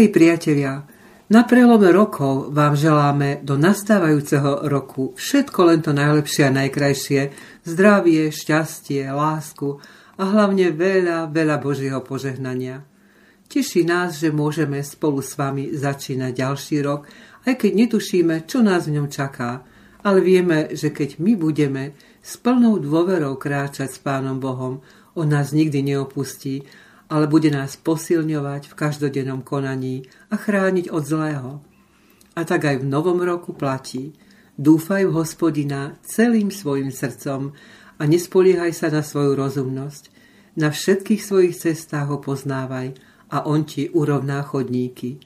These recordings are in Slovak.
Milí priatelia, na prelome rokov vám želáme do nastávajúceho roku všetko len to najlepšie a najkrajšie, zdravie, šťastie, lásku a hlavne veľa, veľa Božieho požehnania. Teší nás, že môžeme spolu s vami začínať ďalší rok, aj keď netušíme, čo nás v ňom čaká, ale vieme, že keď my budeme s plnou dôverou kráčať s Pánom Bohom, on nás nikdy neopustí ale bude nás posilňovať v každodennom konaní a chrániť od zlého. A tak aj v novom roku platí. Dúfaj v hospodina celým svojim srdcom a nespoliehaj sa na svoju rozumnosť. Na všetkých svojich cestách ho poznávaj a on ti urovná chodníky.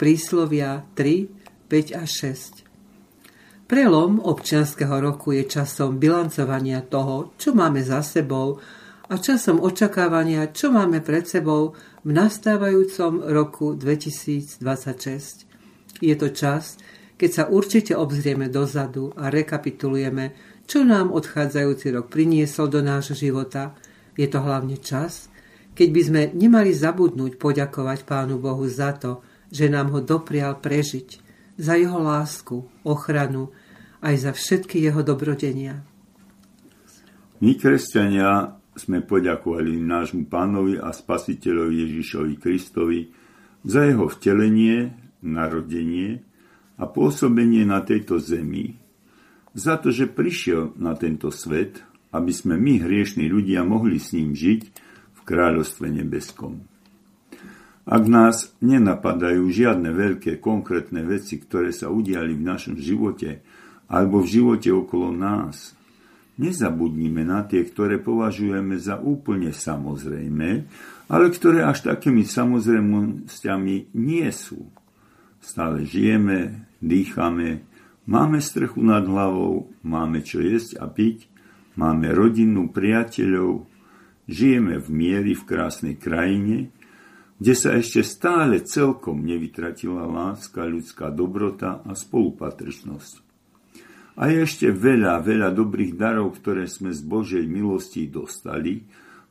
Príslovia 3, 5 a 6. Prelom občianského roku je časom bilancovania toho, čo máme za sebou a časom očakávania, čo máme pred sebou v nastávajúcom roku 2026. Je to čas, keď sa určite obzrieme dozadu a rekapitulujeme, čo nám odchádzajúci rok priniesol do nášho života. Je to hlavne čas, keď by sme nemali zabudnúť poďakovať Pánu Bohu za to, že nám ho doprial prežiť, za jeho lásku, ochranu, aj za všetky jeho dobrodenia. My, kresťania, sme poďakovali nášmu pánovi a spasiteľovi Ježišovi Kristovi za jeho vtelenie, narodenie a pôsobenie na tejto zemi, za to, že prišiel na tento svet, aby sme my, hriešní ľudia, mohli s ním žiť v kráľovstve nebeskom. Ak nás nenapadajú žiadne veľké konkrétne veci, ktoré sa udiali v našom živote alebo v živote okolo nás, Nezabudnime na tie, ktoré považujeme za úplne samozrejme, ale ktoré až takými samozrejmosťami nie sú. Stále žijeme, dýchame, máme strchu nad hlavou, máme čo jesť a piť, máme rodinu, priateľov, žijeme v miery v krásnej krajine, kde sa ešte stále celkom nevytratila láska, ľudská dobrota a spolupatričnosť. A je ešte veľa, veľa dobrých darov, ktoré sme z Božej milosti dostali,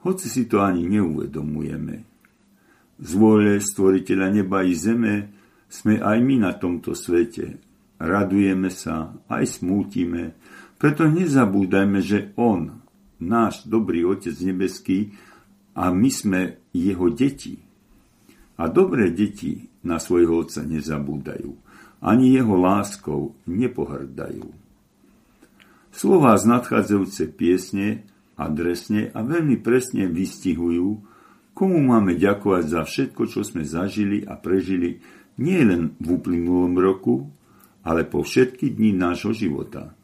hoci si to ani neuvedomujeme. Z vôle stvoriteľa neba i zeme sme aj my na tomto svete. Radujeme sa, aj smútime, preto nezabúdajme, že On, náš dobrý Otec nebeský, a my sme jeho deti. A dobré deti na svojho Otca nezabúdajú, ani jeho láskou nepohrdajú. Slová z nadchádzajúce piesne adresne a veľmi presne vystihujú, komu máme ďakovať za všetko, čo sme zažili a prežili nie len v uplynulom roku, ale po všetky dni nášho života.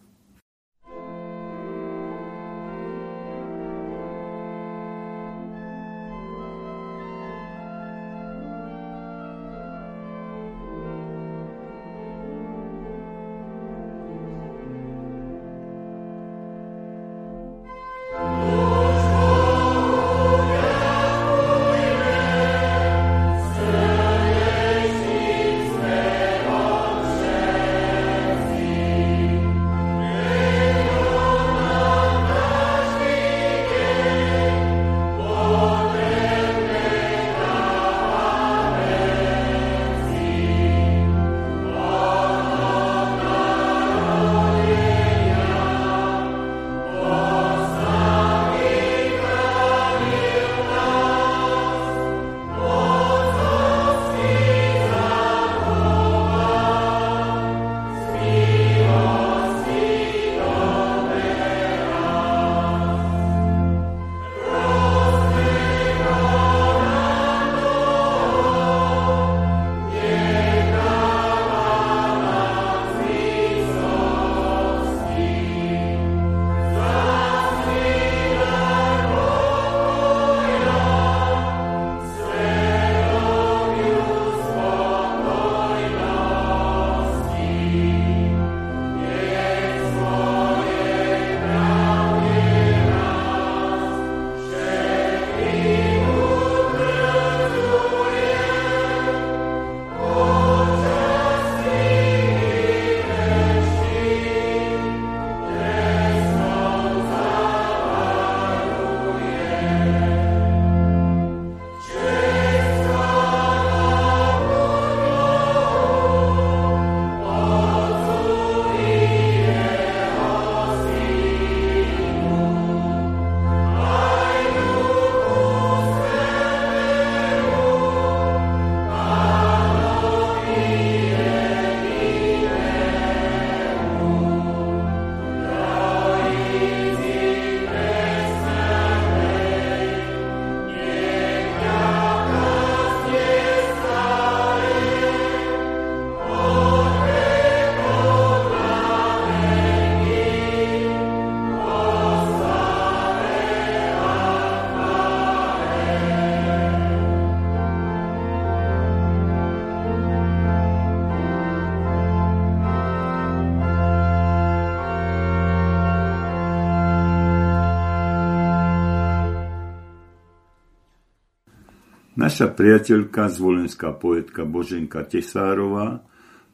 Naša priateľka, zvolenská poetka Boženka Tesárová,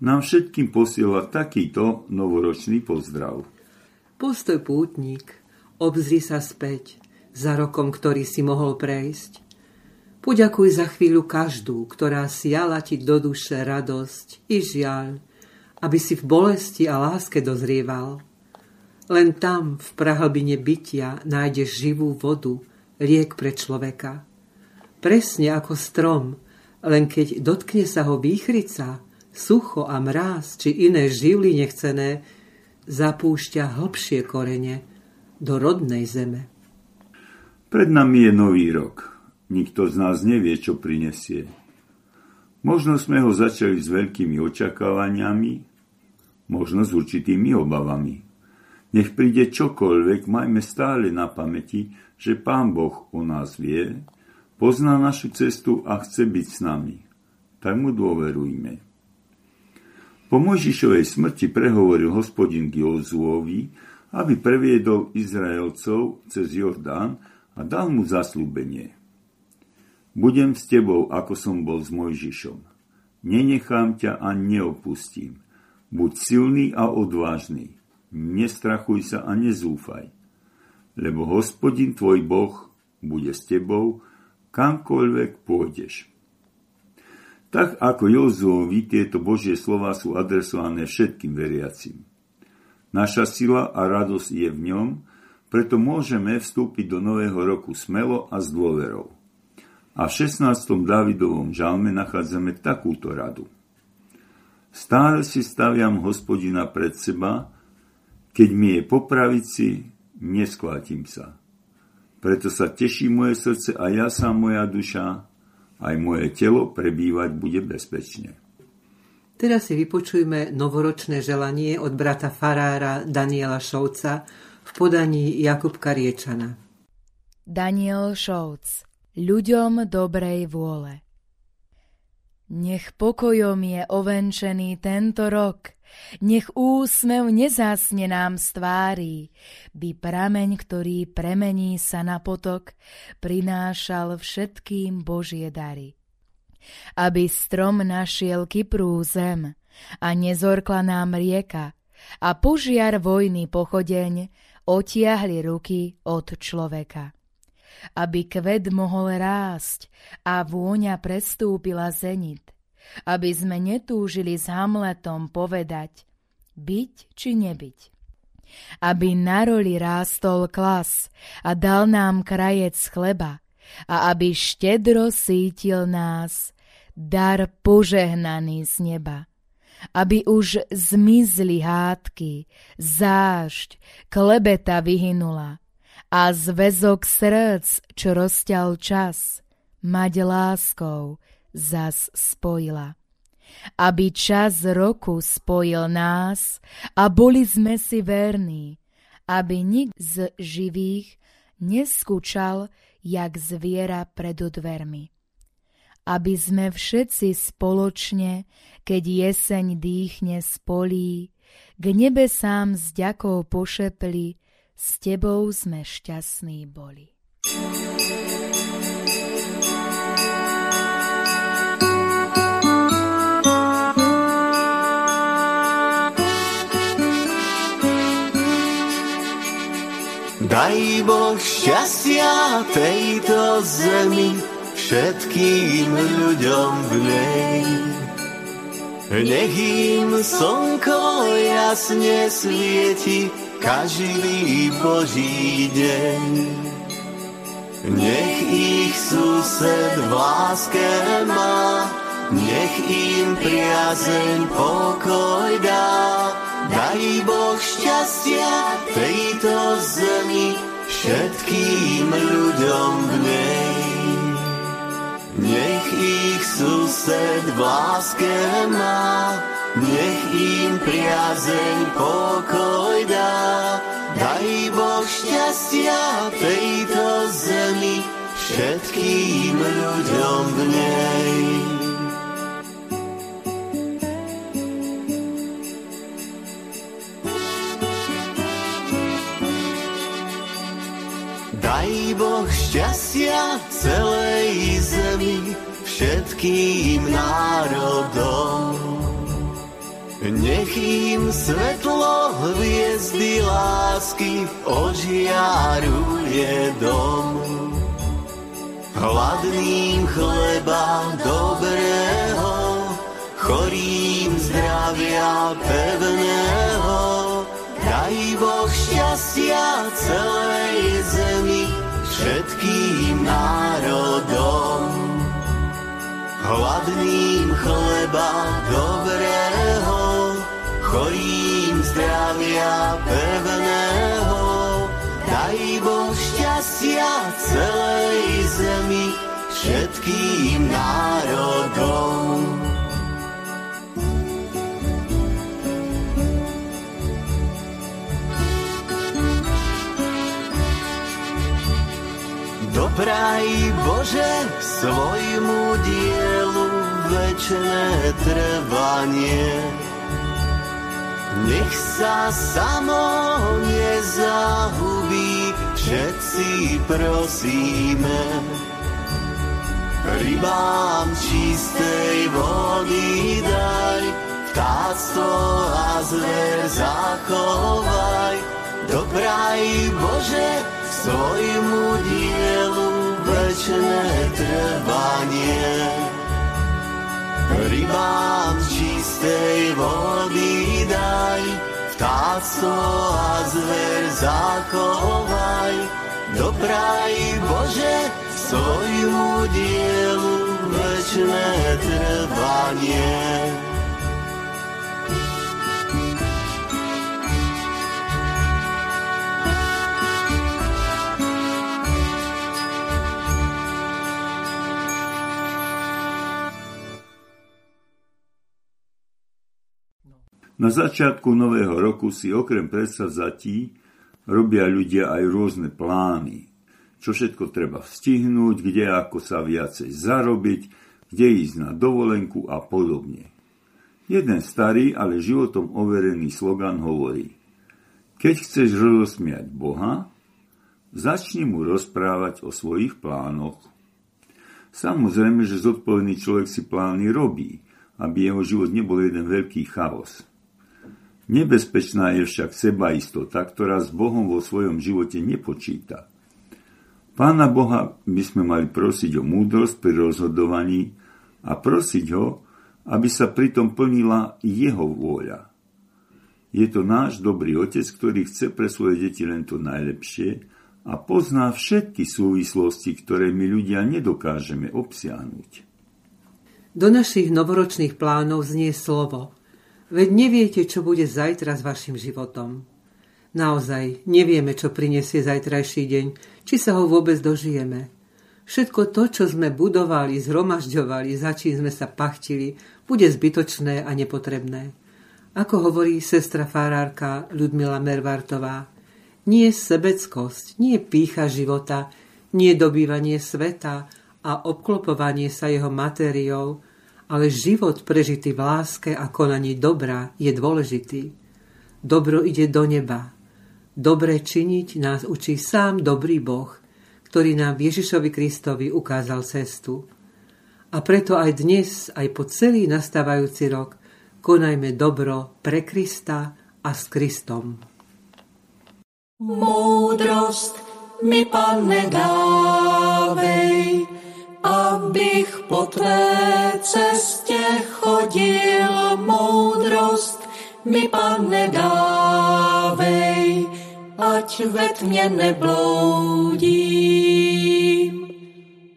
nám všetkým posiela takýto novoročný pozdrav. Postoj pútnik, obzri sa späť za rokom, ktorý si mohol prejsť. Poďakuj za chvíľu každú, ktorá siala ti do duše radosť i žiaľ, aby si v bolesti a láske dozrieval. Len tam, v prahlbine bytia, nájdeš živú vodu, liek pre človeka. Presne ako strom, len keď dotkne sa ho výchrica, sucho a mráz či iné živly nechcené, zapúšťa hlbšie korene do rodnej zeme. Pred nami je nový rok. Nikto z nás nevie, čo prinesie. Možno sme ho začali s veľkými očakávaniami, možno s určitými obavami. Nech príde čokoľvek, majme stále na pamäti, že Pán Boh o nás vie, pozná našu cestu a chce byť s nami. Tak mu dôverujme. Po Mojžišovej smrti prehovoril hospodin Jozuovi, aby previedol Izraelcov cez Jordán a dal mu zaslúbenie. Budem s tebou, ako som bol s Mojžišom. Nenechám ťa a neopustím. Buď silný a odvážny nestrachuj sa a nezúfaj, lebo hospodin tvoj Boh bude s tebou, kamkoľvek pôjdeš. Tak ako Jozuovi, tieto Božie slova sú adresované všetkým veriacim. Naša sila a radosť je v ňom, preto môžeme vstúpiť do nového roku smelo a s dôverou. A v 16. Davidovom žalme nachádzame takúto radu. Stále si staviam hospodina pred seba, keď mi je po pravici, nesklátim sa. Preto sa teší moje srdce a ja sa moja duša, aj moje telo prebývať bude bezpečne. Teraz si vypočujme novoročné želanie od brata farára Daniela Šovca v podaní Jakubka Riečana. Daniel Šovc, ľuďom dobrej vôle. Nech pokojom je ovenčený tento rok – nech úsmev nezásne nám z tvári, by prameň, ktorý premení sa na potok, prinášal všetkým Božie dary. Aby strom našiel Kyprú zem a nezorkla nám rieka a požiar vojny pochodeň otiahli ruky od človeka. Aby kvet mohol rásť a vôňa prestúpila zenit – aby sme netúžili s Hamletom povedať byť či nebyť. Aby na roli rástol klas a dal nám krajec chleba a aby štedro sítil nás dar požehnaný z neba aby už zmizli hádky, zášť, klebeta vyhynula a zväzok srdc, čo rozťal čas, mať láskou zas spojila. Aby čas roku spojil nás a boli sme si verní, aby nik z živých neskúčal, jak zviera pred dvermi. Aby sme všetci spoločne, keď jeseň dýchne z polí, k nebesám s ďakou pošepli, s tebou sme šťastní boli. Daj Boh šťastia tejto zemi všetkým ľuďom v nej. Nech im slnko jasne svieti každý Boží deň. Nech ich sused v láske má, nech im priazeň pokoj dá Daj Boh šťastia tejto zemi všetkým ľuďom v nej. Nech ich sused v láske má, nech im priazeň pokoj dá. Daj Boh šťastia tejto zemi všetkým ľuďom v nej. Daj Boh šťastia celej zemi, všetkým národom. Nech im svetlo hviezdy lásky ožiaruje dom. Hladným chleba dobrého, chorým zdravia pevného, daj Boh šťastia celej zemi, všetkým národom. Hladným chleba dobrého, chorým zdravia pevného, daj Boh šťastia celej zemi, všetkým národom. Bože svojmu dielu večné trvanie. Nech sa samo nezahubí, všetci prosíme. Rybám čistej vody daj, vtáctvo a zver zachovaj. Dobraj Bože svojmu dielu večné trvanie. Rybám čistej vody daj, vtáctvo a zver zachovaj. Dopraj Bože svojmu dielu večné trvanie. Na začiatku nového roku si okrem predsazatí robia ľudia aj rôzne plány. Čo všetko treba vstihnúť, kde ako sa viacej zarobiť, kde ísť na dovolenku a podobne. Jeden starý, ale životom overený slogan hovorí Keď chceš rozosmiať Boha, začni mu rozprávať o svojich plánoch. Samozrejme, že zodpovedný človek si plány robí, aby jeho život nebol jeden veľký chaos. Nebezpečná je však sebaistota, ktorá s Bohom vo svojom živote nepočíta. Pána Boha by sme mali prosiť o múdrosť pri rozhodovaní a prosiť ho, aby sa pritom plnila jeho vôľa. Je to náš dobrý otec, ktorý chce pre svoje deti len to najlepšie a pozná všetky súvislosti, ktoré my ľudia nedokážeme obsiahnuť. Do našich novoročných plánov znie slovo – Veď neviete, čo bude zajtra s vašim životom. Naozaj, nevieme, čo prinesie zajtrajší deň, či sa ho vôbec dožijeme. Všetko to, čo sme budovali, zhromažďovali, za čím sme sa pachtili, bude zbytočné a nepotrebné. Ako hovorí sestra farárka Ľudmila Mervartová, nie sebeckosť, nie pícha života, nie dobývanie sveta a obklopovanie sa jeho matériou, ale život prežitý v láske a konaní dobra je dôležitý. Dobro ide do neba. Dobre činiť nás učí sám dobrý Boh, ktorý nám Ježišovi Kristovi ukázal cestu. A preto aj dnes, aj po celý nastávajúci rok, konajme dobro pre Krista a s Kristom. Múdrosť mi, Pane, dávej, abych po tvé cestě chodil, moudrost mi, pane, dávej, ať ve tmě nebloudím.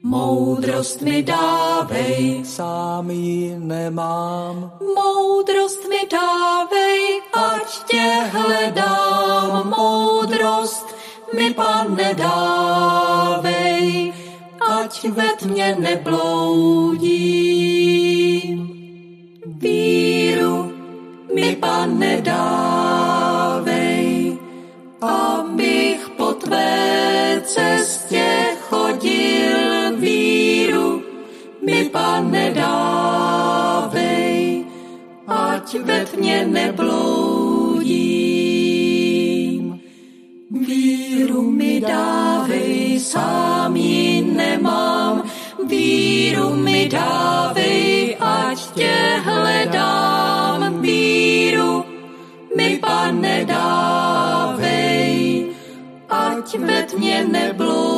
Moudrost mi dávej, sám ji nemám. Moudrost mi dávej, ať tě hledám. Moudrost mi, pane, dávej, ať ve tmě nebloudím. Víru mi, pane, dávej, abych po tvé cestě chodil. Víru mi, pane, dávej, ať ve tmě nebloudím. Mi dávej, sám ji nemám, víru mi dávej, ať tě hledám, víru mi pane dávej, ať ve tmě nebloudím.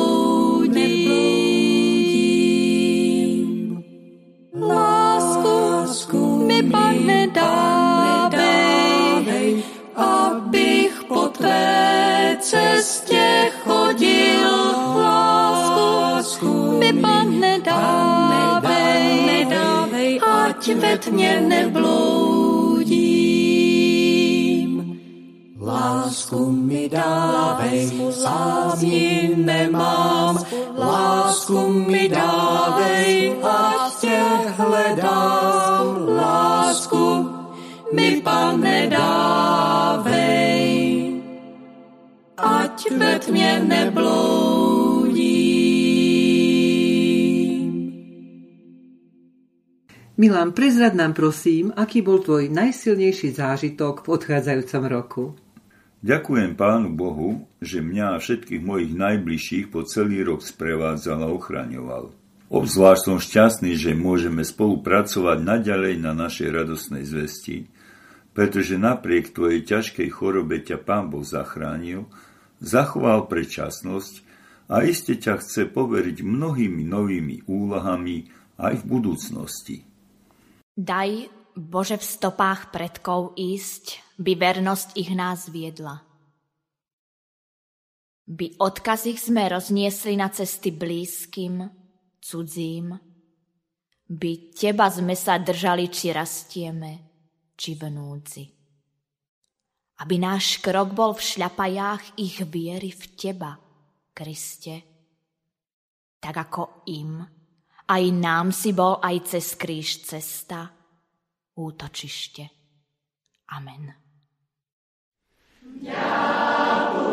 Lásku, lásku mi pane mi pane dávej, nedávej, ať ve tmě nebloudím. Lásku mi dávej, sám ji nemám. Lásku mi dávej, ať tě hledám. Lásku mi pane dávej, ať ve tmě nebloudím. Milan, prezrad nám prosím, aký bol tvoj najsilnejší zážitok v odchádzajúcom roku. Ďakujem Pánu Bohu, že mňa a všetkých mojich najbližších po celý rok sprevádzal a ochraňoval. Obzvlášť som šťastný, že môžeme spolupracovať naďalej na našej radosnej zvesti, pretože napriek tvojej ťažkej chorobe ťa Pán Boh zachránil, zachoval predčasnosť a iste ťa chce poveriť mnohými novými úlohami aj v budúcnosti. Daj, Bože, v stopách predkov ísť, by vernosť ich nás viedla. By odkaz ich sme rozniesli na cesty blízkym, cudzím, by teba sme sa držali, či rastieme, či v. Aby náš krok bol v šľapajách ich viery v teba, Kriste. Tak ako im, aj nám si bol aj cez kríž cesta, útočište. Amen. Ďakujem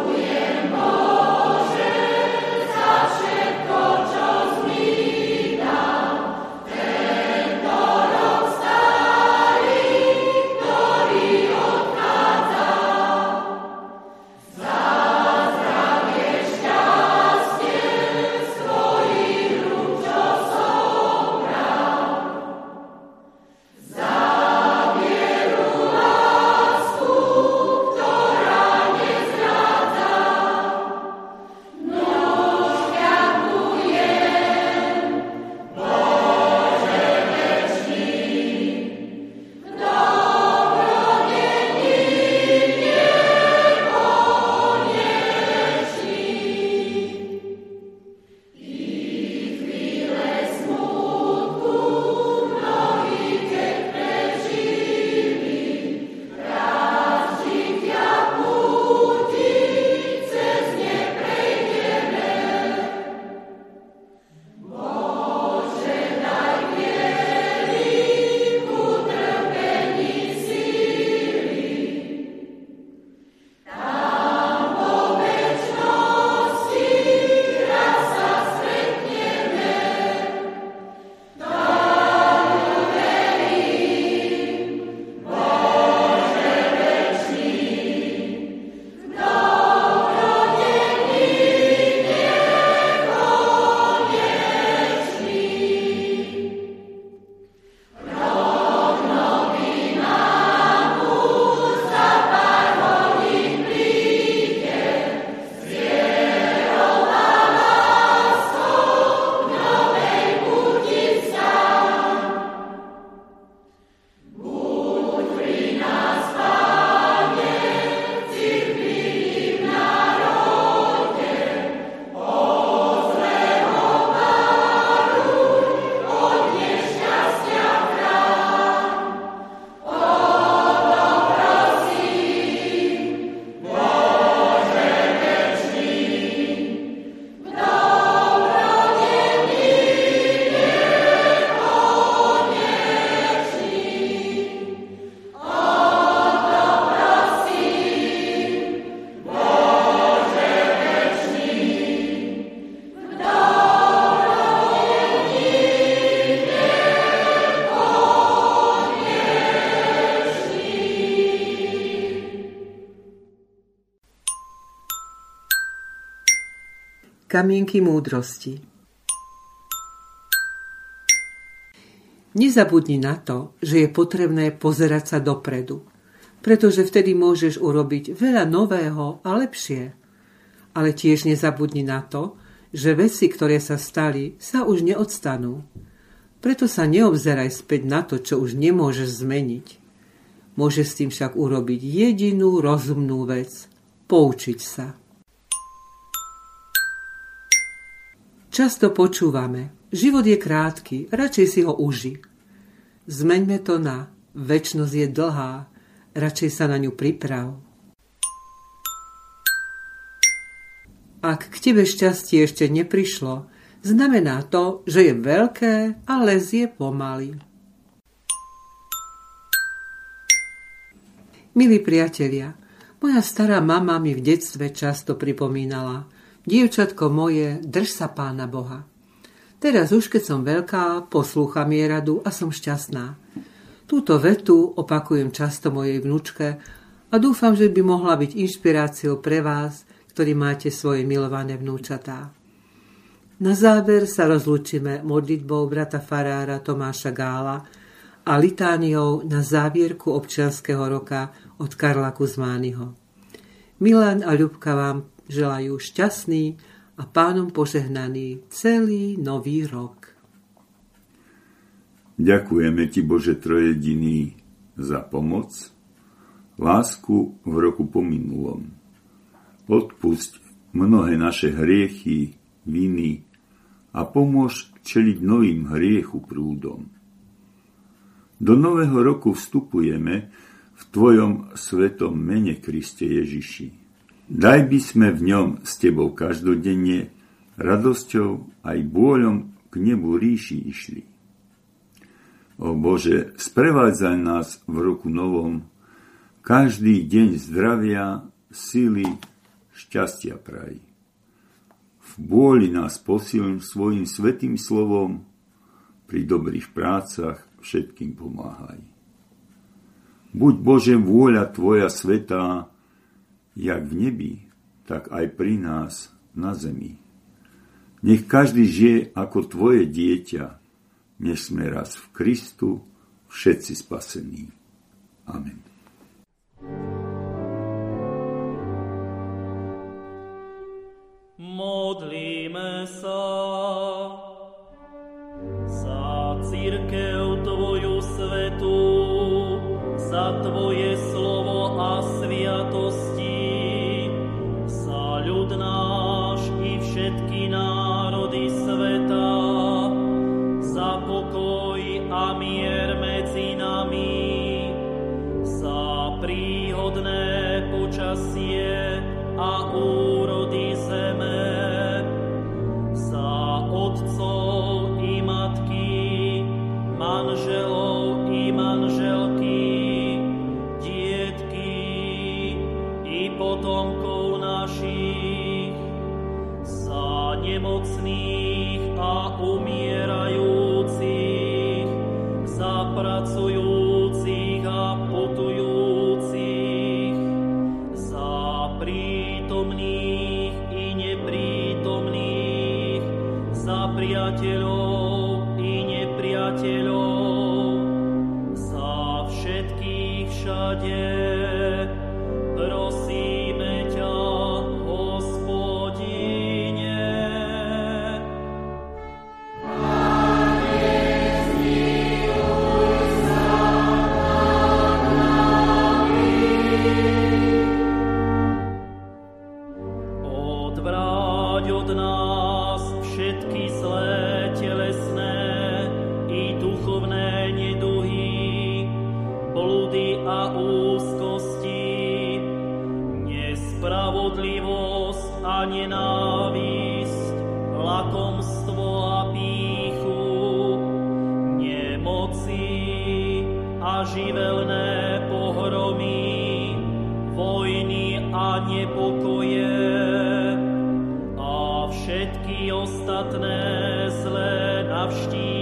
Kamienky múdrosti Nezabudni na to, že je potrebné pozerať sa dopredu, pretože vtedy môžeš urobiť veľa nového a lepšie. Ale tiež nezabudni na to, že veci, ktoré sa stali, sa už neodstanú. Preto sa neobzeraj späť na to, čo už nemôžeš zmeniť. Môže s tým však urobiť jedinú rozumnú vec – poučiť sa. Často počúvame, život je krátky, radšej si ho uži. Zmeňme to na väčnosť je dlhá, radšej sa na ňu priprav. Ak k tebe šťastie ešte neprišlo, znamená to, že je veľké a lezie pomaly. Milí priatelia, moja stará mama mi v detstve často pripomínala Dievčatko moje, drž sa pána Boha. Teraz už keď som veľká, poslúcham jej radu a som šťastná. Túto vetu opakujem často mojej vnúčke a dúfam, že by mohla byť inšpiráciou pre vás, ktorí máte svoje milované vnúčatá. Na záver sa rozlúčime modlitbou brata farára Tomáša Gála, a litániou na závierku občianského roka od Karla Kuzmányho. Milan a Ľubka vám želajú šťastný a pánom požehnaný celý nový rok. Ďakujeme Ti, Bože Trojediný, za pomoc, lásku v roku pominulom. Odpusť mnohé naše hriechy, viny a pomôž čeliť novým hriechu prúdom. Do nového roku vstupujeme v Tvojom svetom mene, Kriste Ježiši. Daj by sme v ňom s Tebou každodenne radosťou aj bôľom k nebu ríši išli. O Bože, sprevádzaj nás v roku novom, každý deň zdravia, síly, šťastia praj. V bôli nás posilň svojim svetým slovom, pri dobrých prácach všetkým pomáhaj. Buď Bože vôľa Tvoja svetá, jak v nebi, tak aj pri nás na zemi. Nech každý žije ako Tvoje dieťa, než sme raz v Kristu všetci spasení. Amen. Modlíme sa priateľov i nepriateľov, za všetkých všade. nepokoje a všetky ostatné zlé navštív.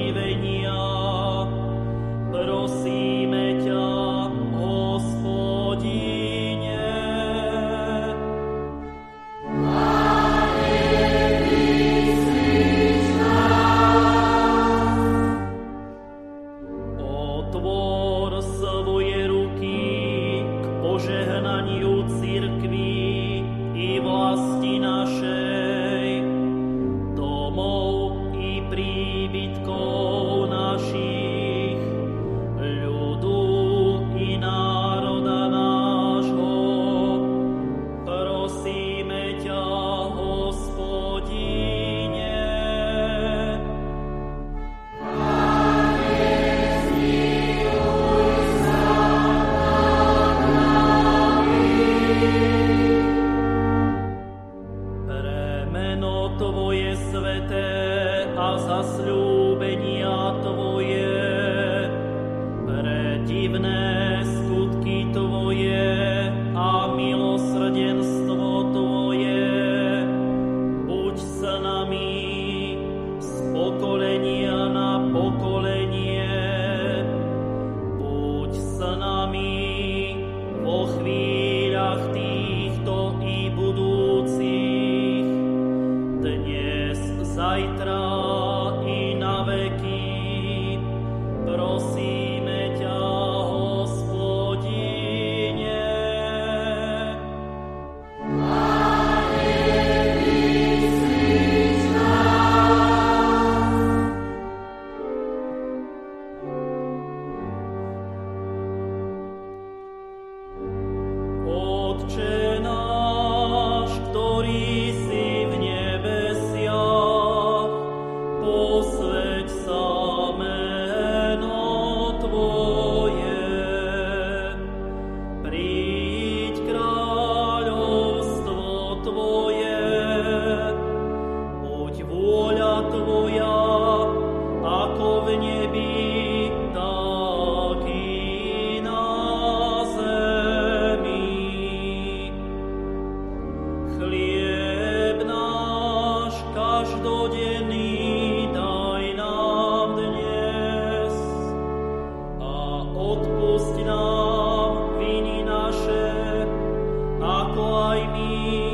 You.